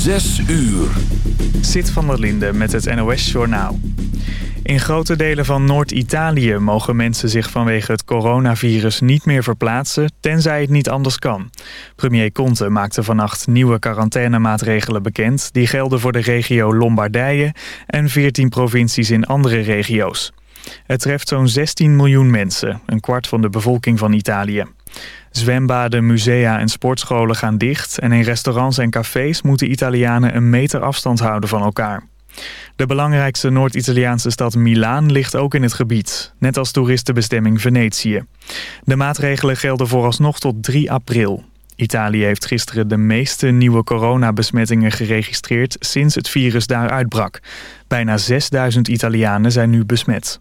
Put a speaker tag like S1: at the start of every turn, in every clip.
S1: Zes uur.
S2: Zit van der Linde met het NOS-journaal. In grote delen van Noord-Italië mogen mensen zich vanwege het coronavirus niet meer verplaatsen, tenzij het niet anders kan. Premier Conte maakte vannacht nieuwe quarantainemaatregelen bekend. Die gelden voor de regio Lombardije en 14 provincies in andere regio's. Het treft zo'n 16 miljoen mensen, een kwart van de bevolking van Italië. Zwembaden, musea en sportscholen gaan dicht... en in restaurants en cafés moeten Italianen een meter afstand houden van elkaar. De belangrijkste Noord-Italiaanse stad Milaan ligt ook in het gebied, net als toeristenbestemming Venetië. De maatregelen gelden vooralsnog tot 3 april. Italië heeft gisteren de meeste nieuwe coronabesmettingen geregistreerd sinds het virus daar uitbrak. Bijna 6000 Italianen zijn nu besmet.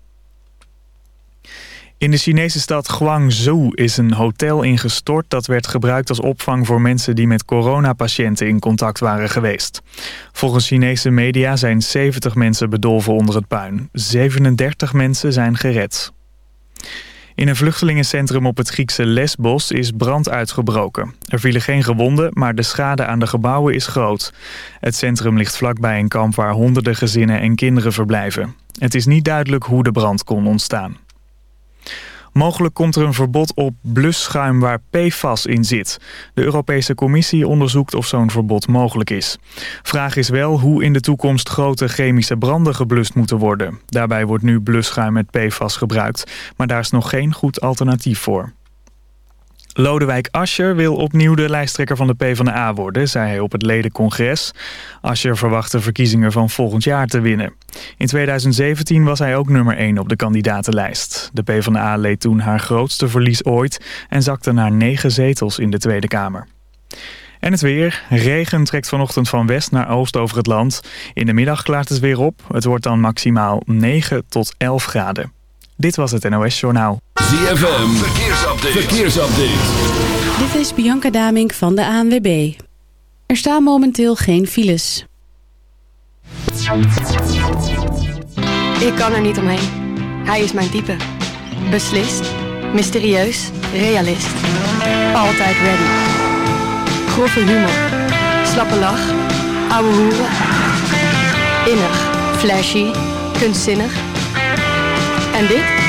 S2: In de Chinese stad Guangzhou is een hotel ingestort... dat werd gebruikt als opvang voor mensen die met coronapatiënten in contact waren geweest. Volgens Chinese media zijn 70 mensen bedolven onder het puin. 37 mensen zijn gered. In een vluchtelingencentrum op het Griekse Lesbos is brand uitgebroken. Er vielen geen gewonden, maar de schade aan de gebouwen is groot. Het centrum ligt vlakbij een kamp waar honderden gezinnen en kinderen verblijven. Het is niet duidelijk hoe de brand kon ontstaan. Mogelijk komt er een verbod op blusschuim waar PFAS in zit. De Europese Commissie onderzoekt of zo'n verbod mogelijk is. Vraag is wel hoe in de toekomst grote chemische branden geblust moeten worden. Daarbij wordt nu blusschuim met PFAS gebruikt, maar daar is nog geen goed alternatief voor. Lodewijk Asscher wil opnieuw de lijsttrekker van de PvdA worden, zei hij op het ledencongres. Asscher verwacht de verkiezingen van volgend jaar te winnen. In 2017 was hij ook nummer 1 op de kandidatenlijst. De PvdA leed toen haar grootste verlies ooit en zakte naar 9 zetels in de Tweede Kamer. En het weer. Regen trekt vanochtend van west naar oost over het land. In de middag klaart het weer op. Het wordt dan maximaal 9 tot 11 graden. Dit was het NOS Journaal.
S1: ZFM, verkeersupdate. verkeersupdate.
S3: Dit is Bianca Damink van de ANWB. Er staan momenteel geen files.
S4: Ik kan er niet omheen. Hij is mijn type. Beslist, mysterieus, realist. Altijd ready. Grove humor. Slappe lach. Ouwe hoeren. Innig, flashy, kunstzinnig. En dit?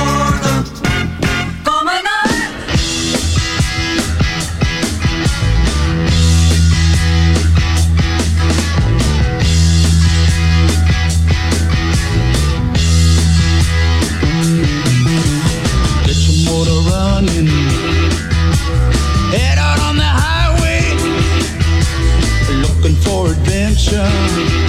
S5: Running. Head out on the highway. Looking for adventure.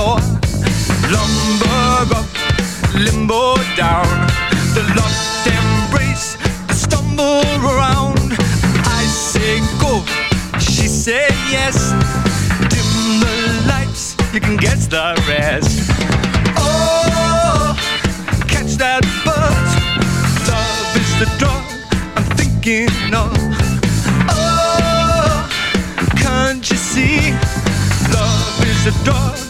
S5: floor. Lumber up, limbo down. The locked embrace, I
S6: stumble around. I say go, she
S7: say yes.
S6: Dim the lights, you can guess the rest. Oh, catch that buzz. Love is the drug I'm thinking of. Oh, can't you see? Love is the dog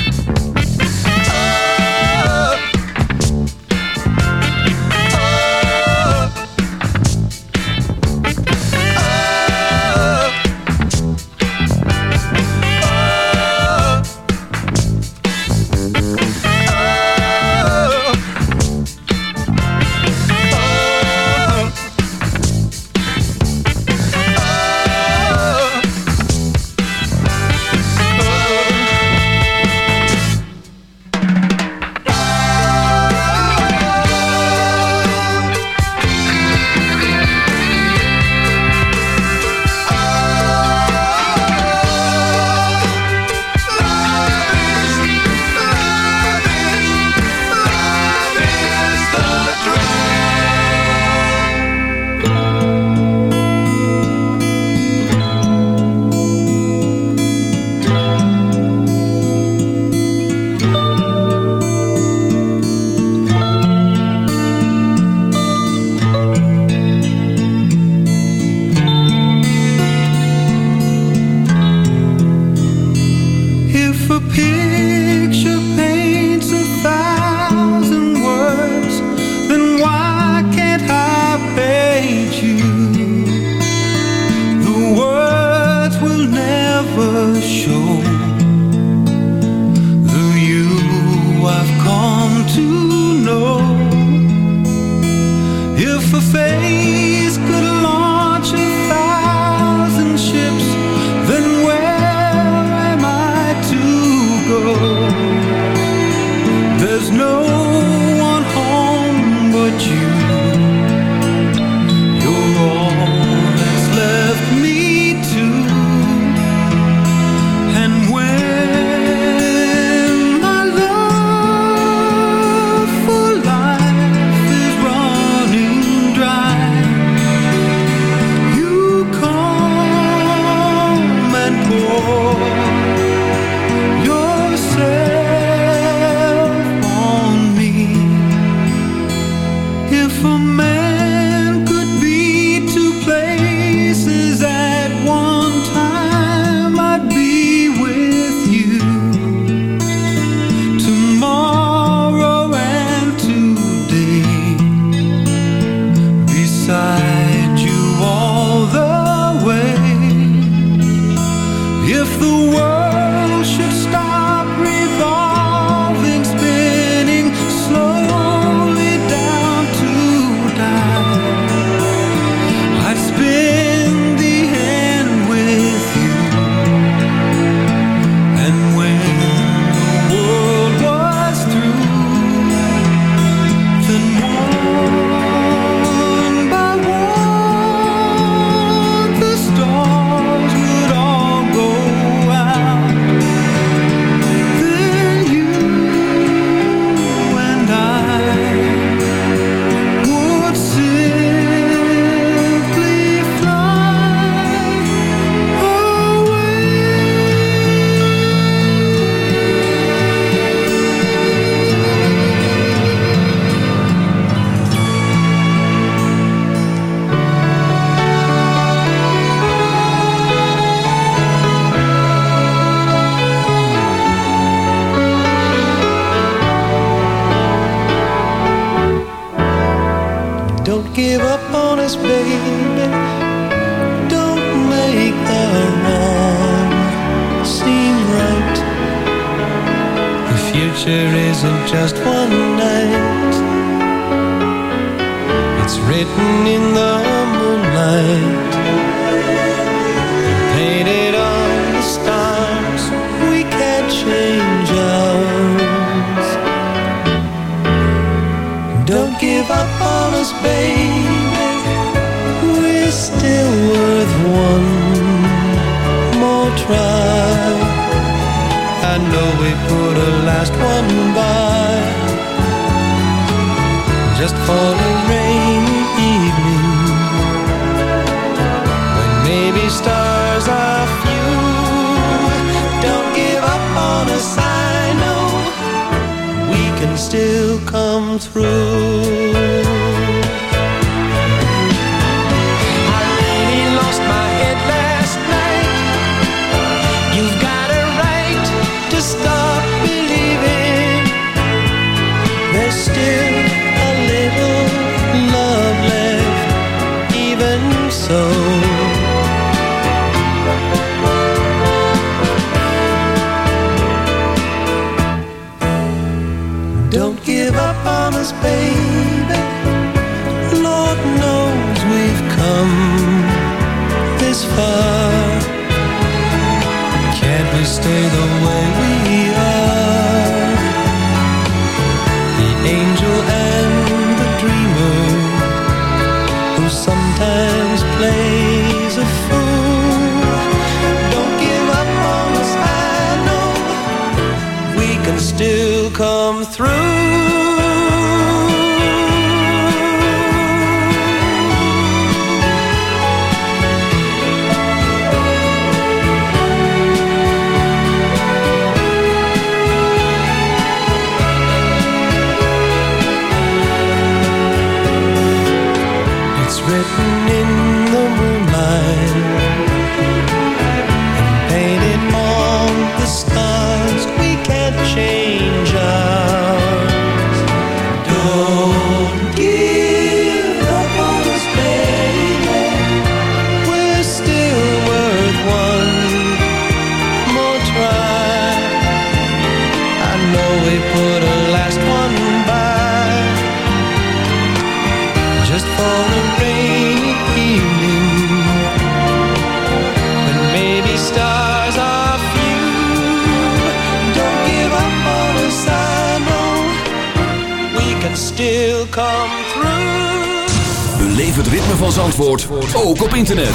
S6: still
S8: come through.
S9: Beleef het ritme van Zandvoort, ook op internet.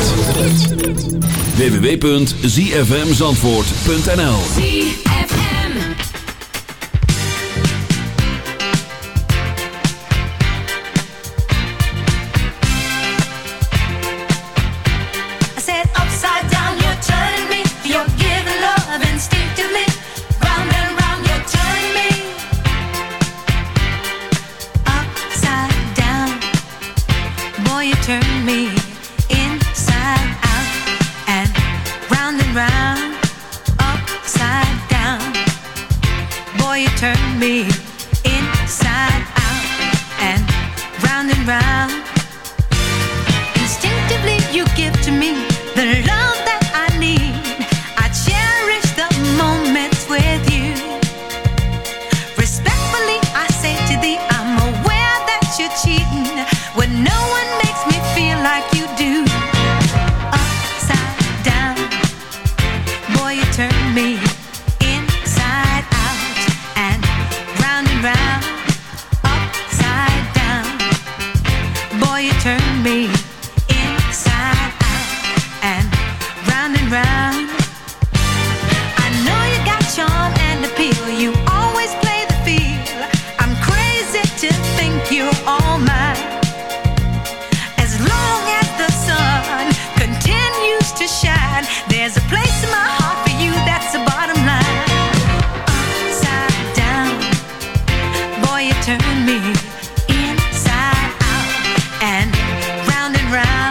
S9: www.zfmzandvoort.nl
S10: round.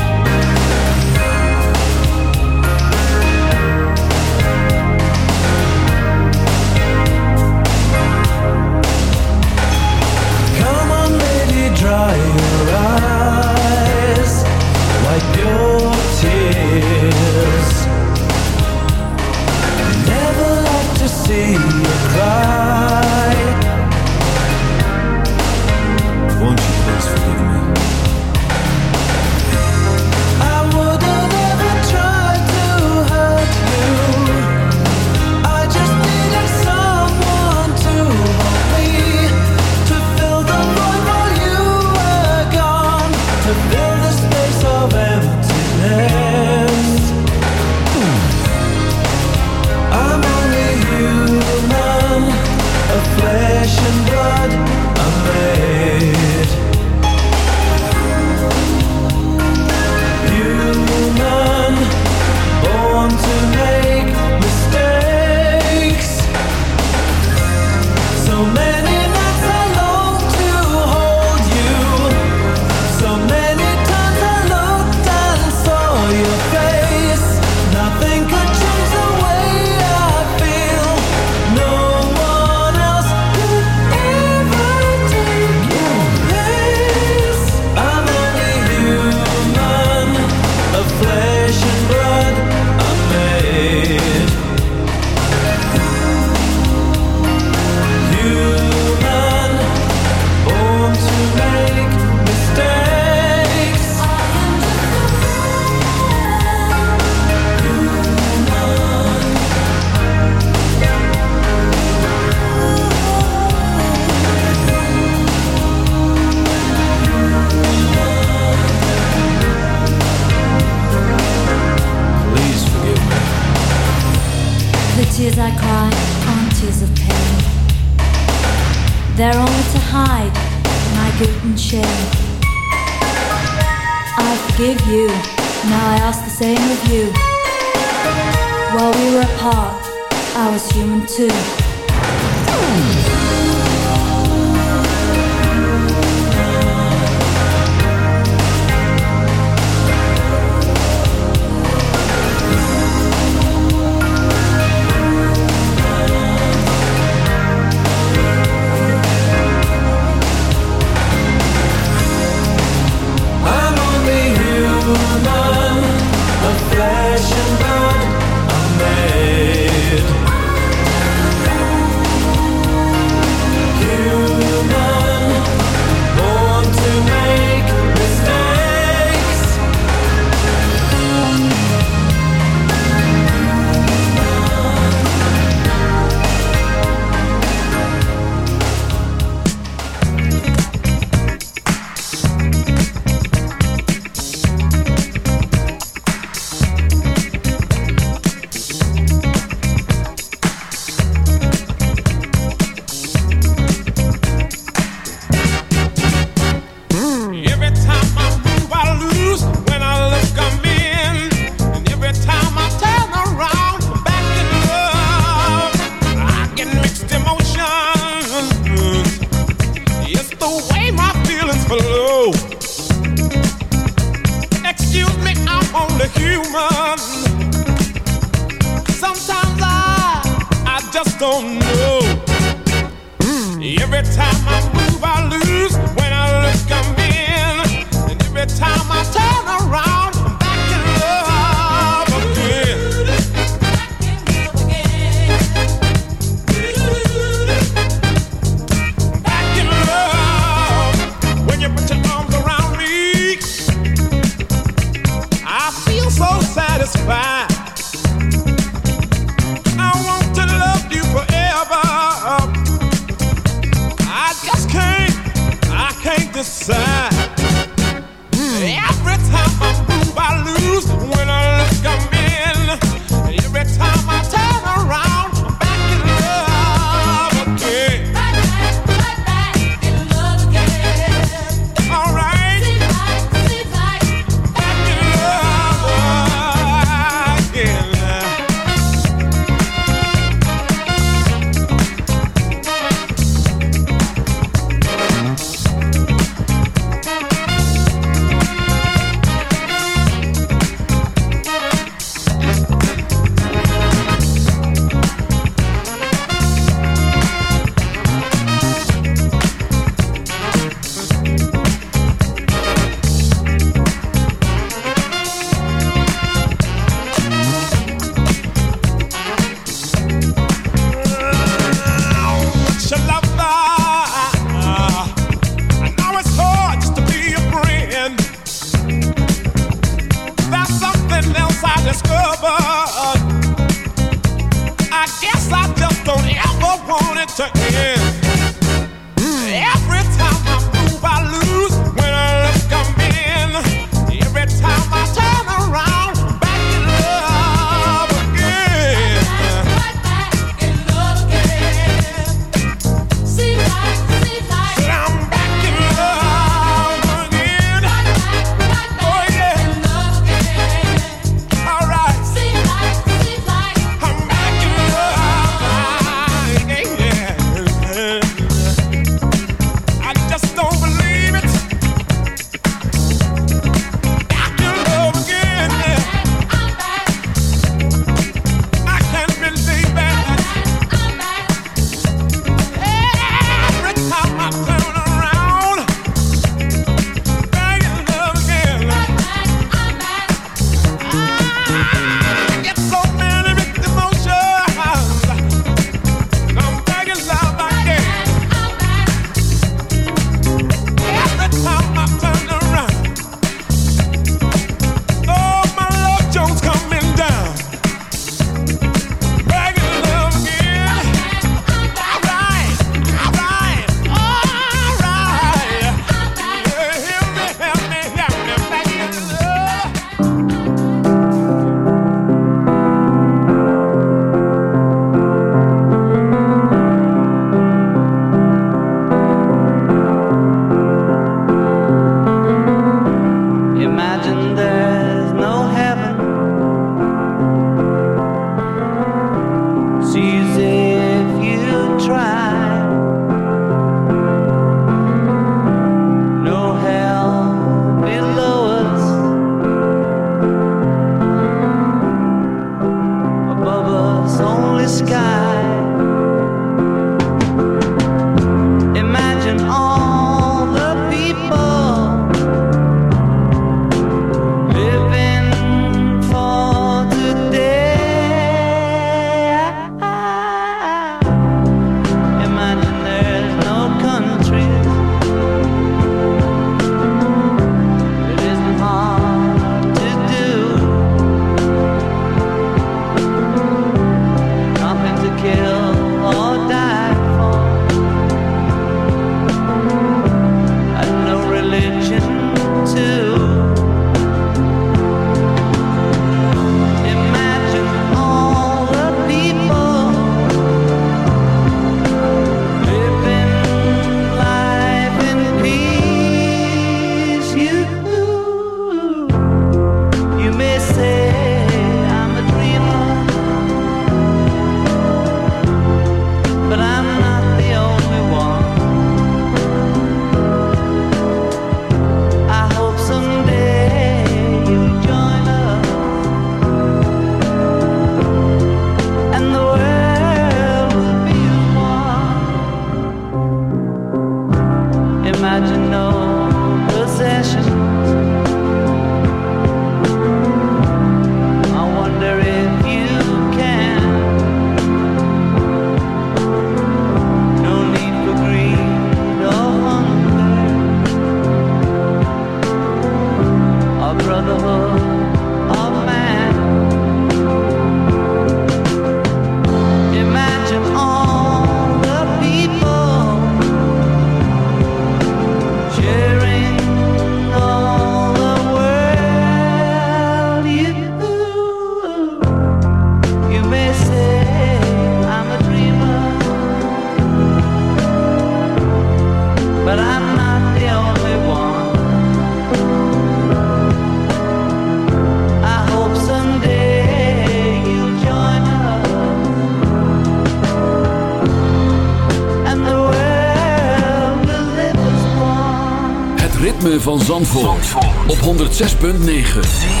S11: Op 106.9